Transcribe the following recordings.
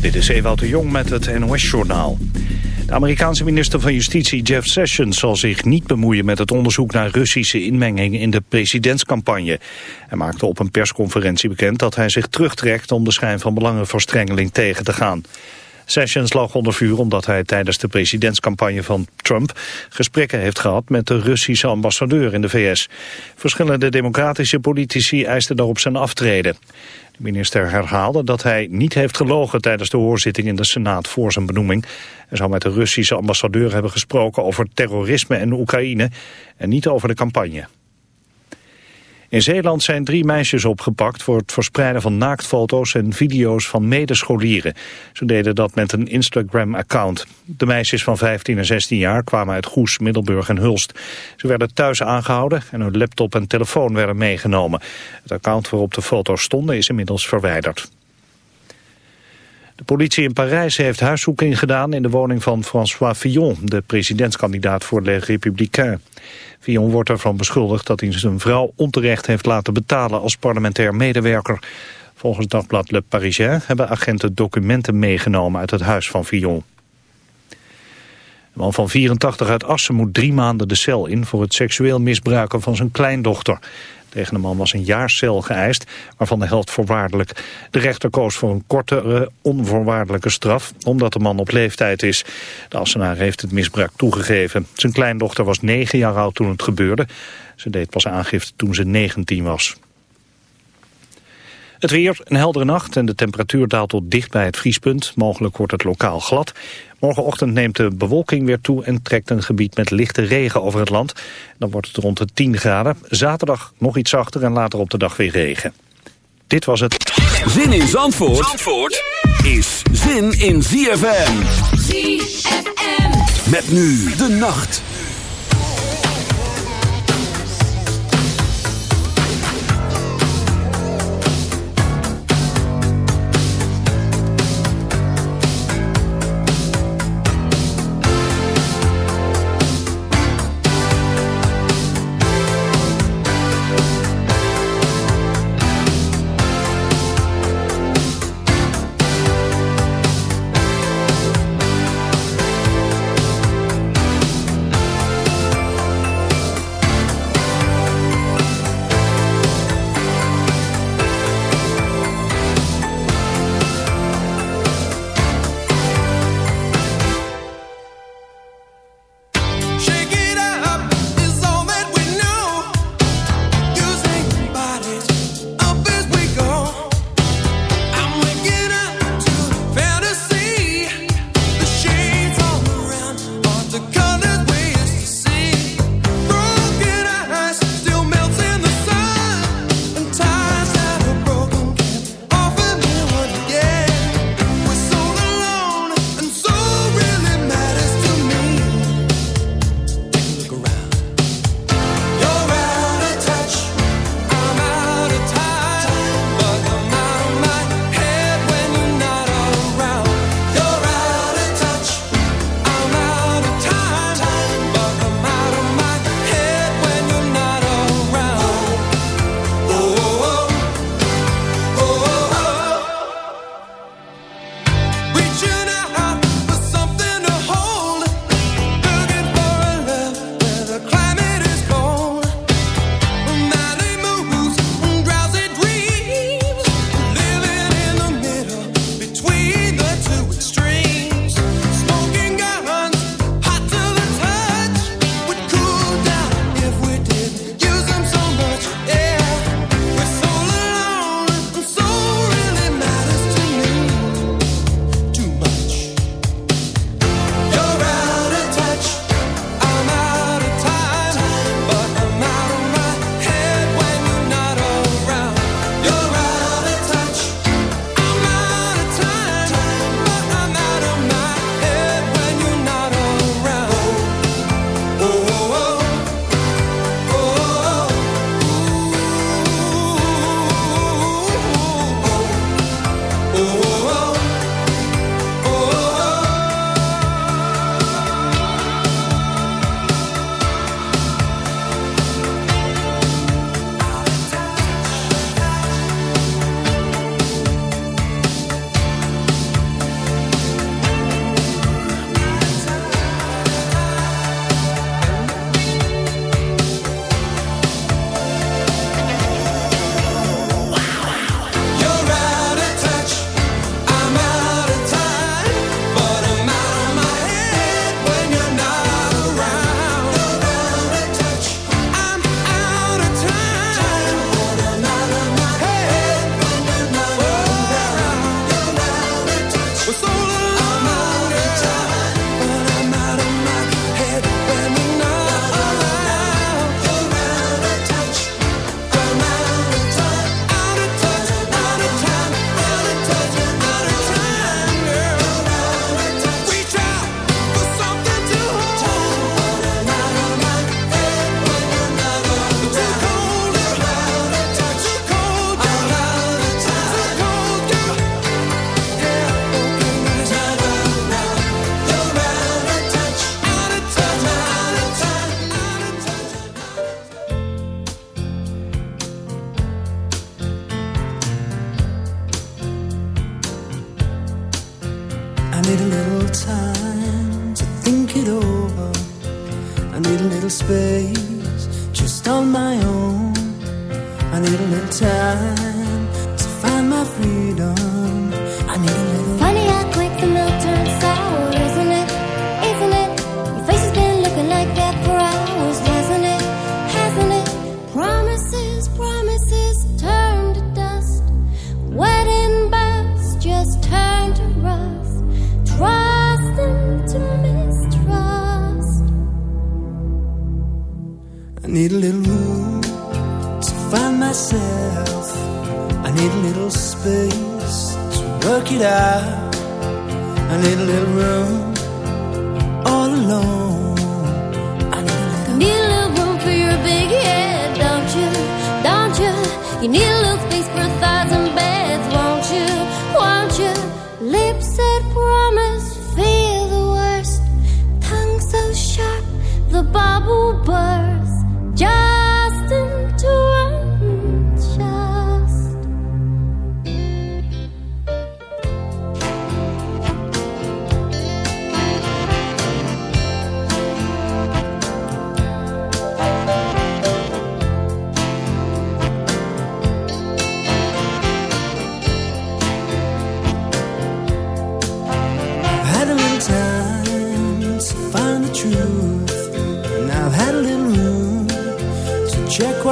Dit is Ewout de Jong met het NOS-journaal. De Amerikaanse minister van Justitie Jeff Sessions zal zich niet bemoeien met het onderzoek naar Russische inmenging in de presidentscampagne. Hij maakte op een persconferentie bekend dat hij zich terugtrekt om de schijn van belangenverstrengeling tegen te gaan. Sessions lag onder vuur omdat hij tijdens de presidentscampagne van Trump gesprekken heeft gehad met de Russische ambassadeur in de VS. Verschillende democratische politici eisten daarop zijn aftreden. Minister herhaalde dat hij niet heeft gelogen tijdens de hoorzitting in de Senaat voor zijn benoeming. Hij zou met de Russische ambassadeur hebben gesproken over terrorisme en Oekraïne en niet over de campagne. In Zeeland zijn drie meisjes opgepakt voor het verspreiden van naaktfoto's en video's van medescholieren. Ze deden dat met een Instagram-account. De meisjes van 15 en 16 jaar kwamen uit Goes, Middelburg en Hulst. Ze werden thuis aangehouden en hun laptop en telefoon werden meegenomen. Het account waarop de foto's stonden is inmiddels verwijderd. De politie in Parijs heeft huiszoeking gedaan in de woning van François Fillon, de presidentskandidaat voor Les Républicains. Fillon wordt ervan beschuldigd dat hij zijn vrouw onterecht heeft laten betalen als parlementair medewerker. Volgens dagblad Le Parisien hebben agenten documenten meegenomen uit het huis van Fillon. Een man van 84 uit Assen moet drie maanden de cel in voor het seksueel misbruiken van zijn kleindochter. Tegen de man was een jaar cel geëist, waarvan de helft voorwaardelijk. De rechter koos voor een kortere, onvoorwaardelijke straf, omdat de man op leeftijd is. De Assenaar heeft het misbruik toegegeven. Zijn kleindochter was negen jaar oud toen het gebeurde. Ze deed pas aangifte toen ze 19 was. Het weer, een heldere nacht en de temperatuur daalt tot dicht bij het vriespunt. Mogelijk wordt het lokaal glad. Morgenochtend neemt de bewolking weer toe en trekt een gebied met lichte regen over het land. Dan wordt het rond de 10 graden. Zaterdag nog iets zachter en later op de dag weer regen. Dit was het. Zin in Zandvoort, Zandvoort is zin in ZFM. ZFM. Met nu de nacht.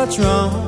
what's wrong.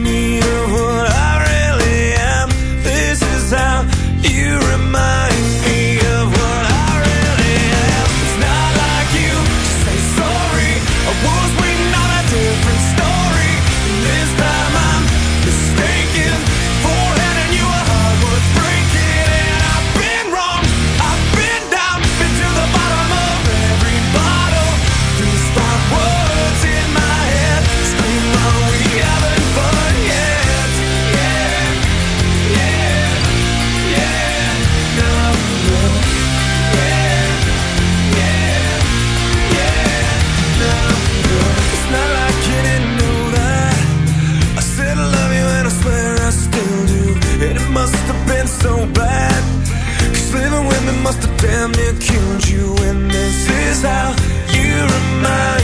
damn near killed you, and this is how you remind.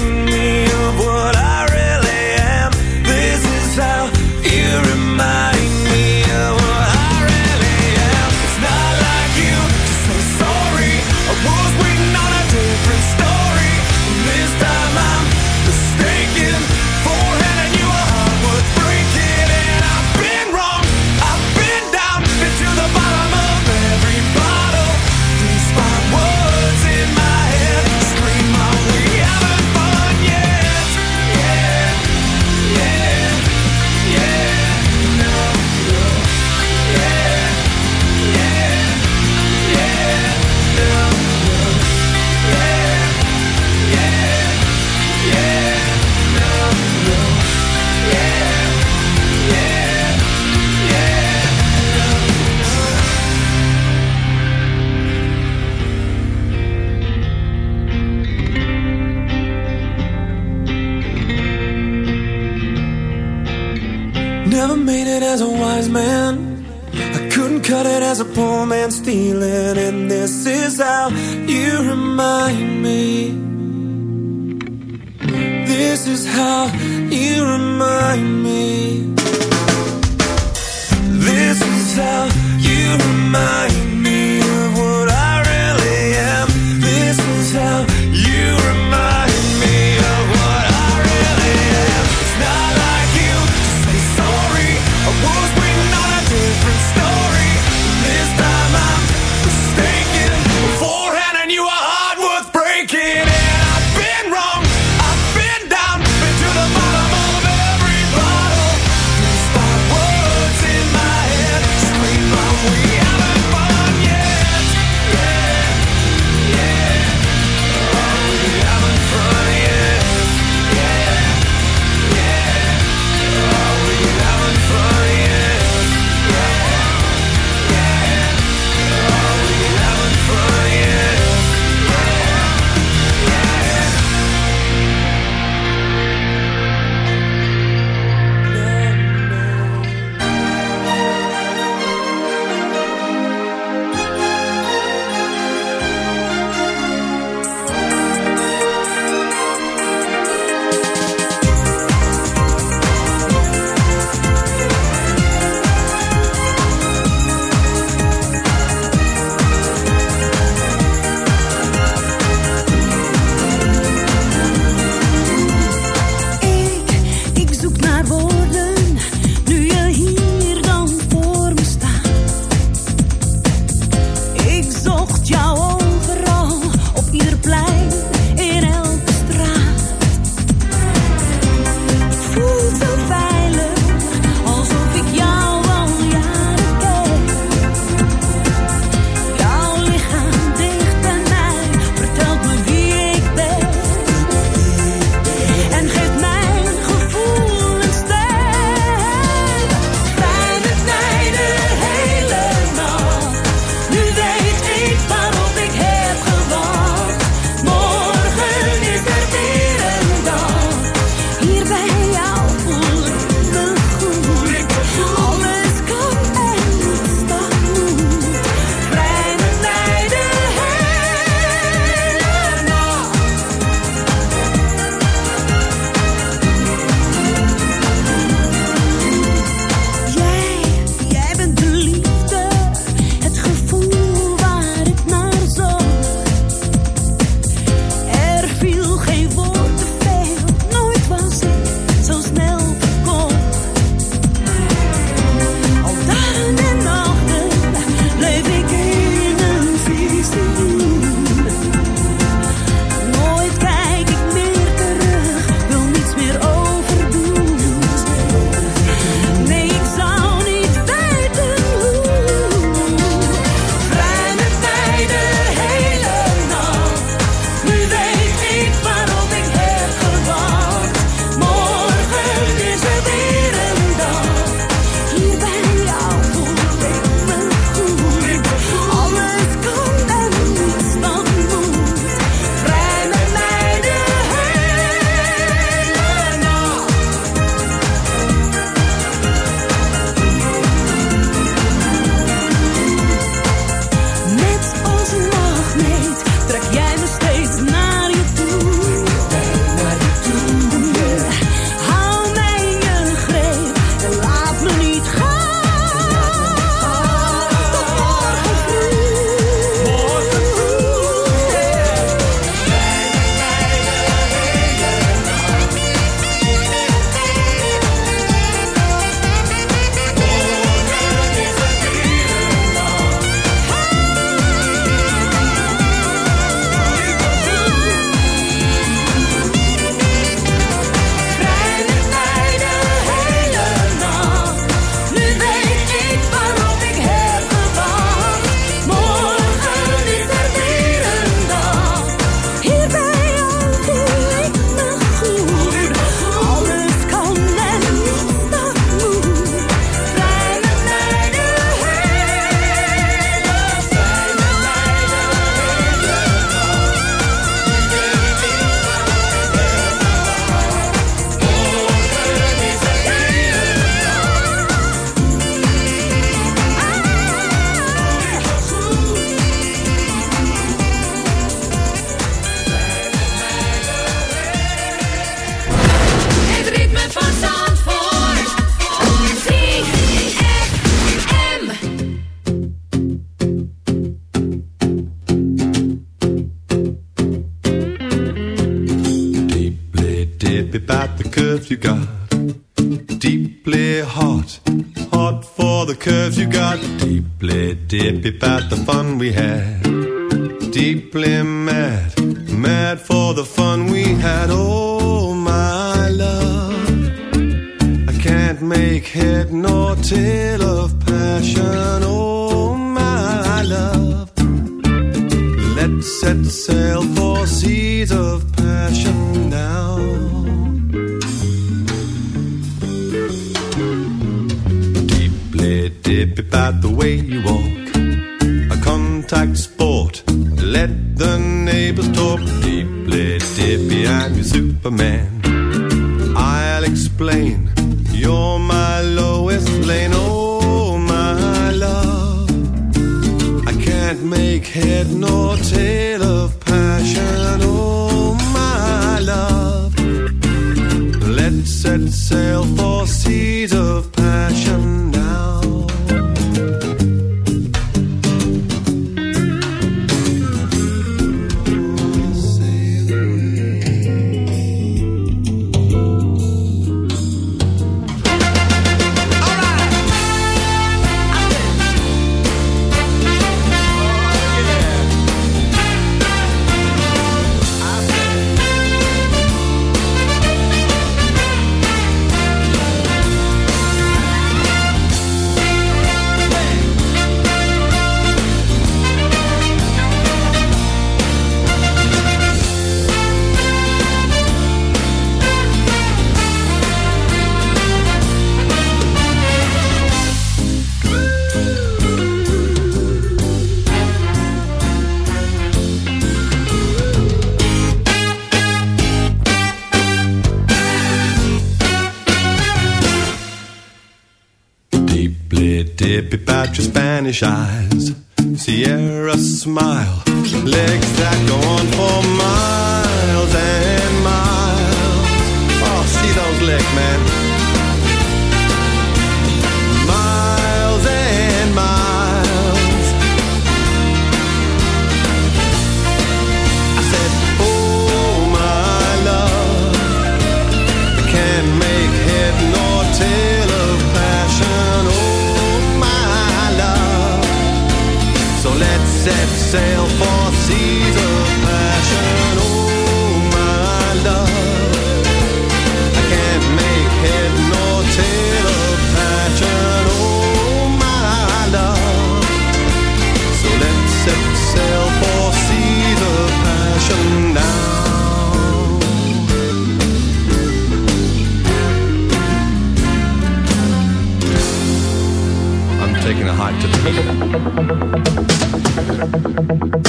すいません。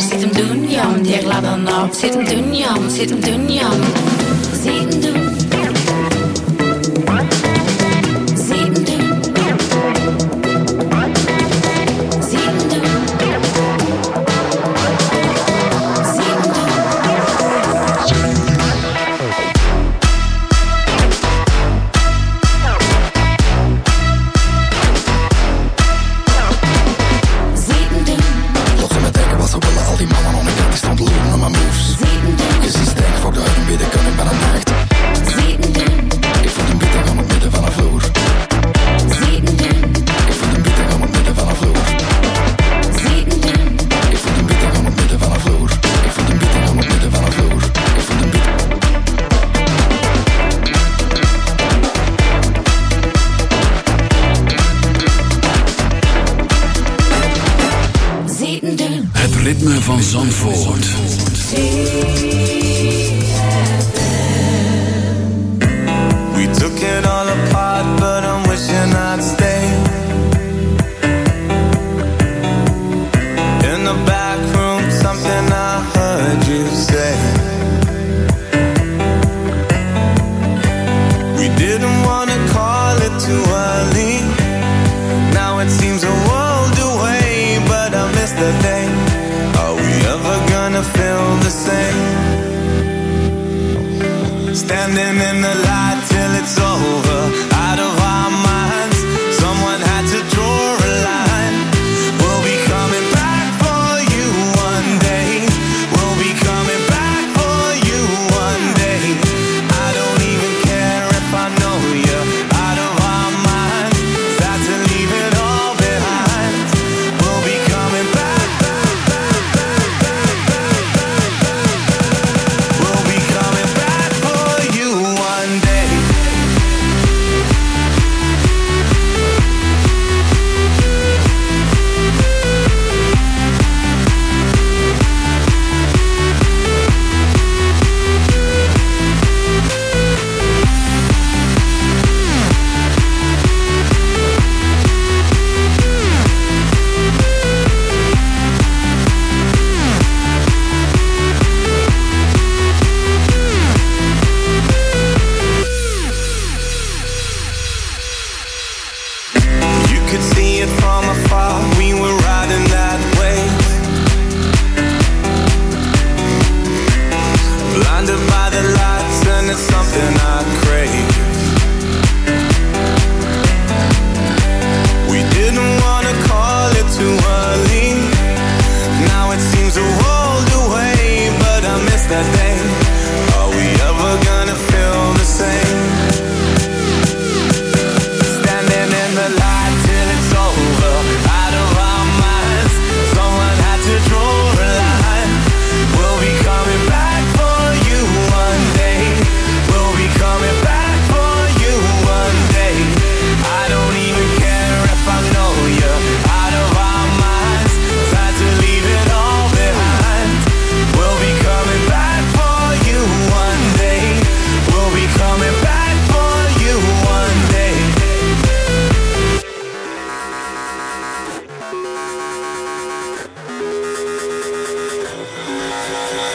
Sitem dunjam, diye gladan av Sitem dunjam, sitem dunjam Sitem dunjam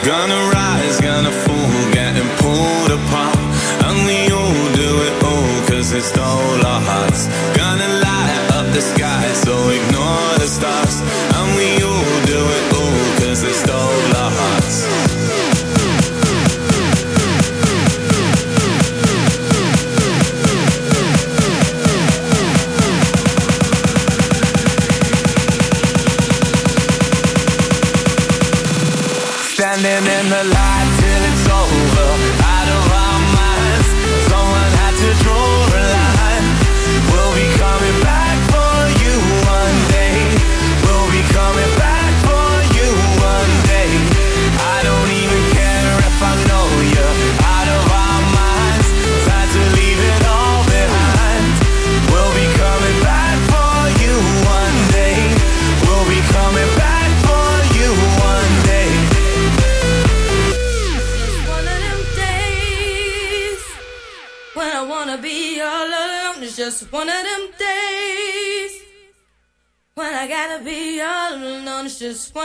Gonna rise, gonna fall. Just one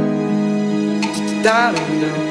darling.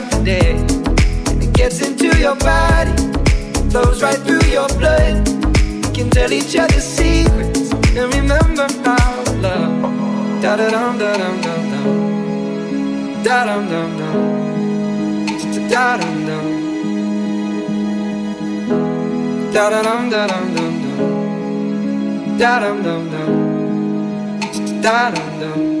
day. And it gets into your body, flows right through your blood. We can tell each other secrets and remember how love. Da da dum da dum dum dum. Da dum dum dum. Da dum dum. Da da dum da dum dum dum. Da dum dum dum. Da dum dum.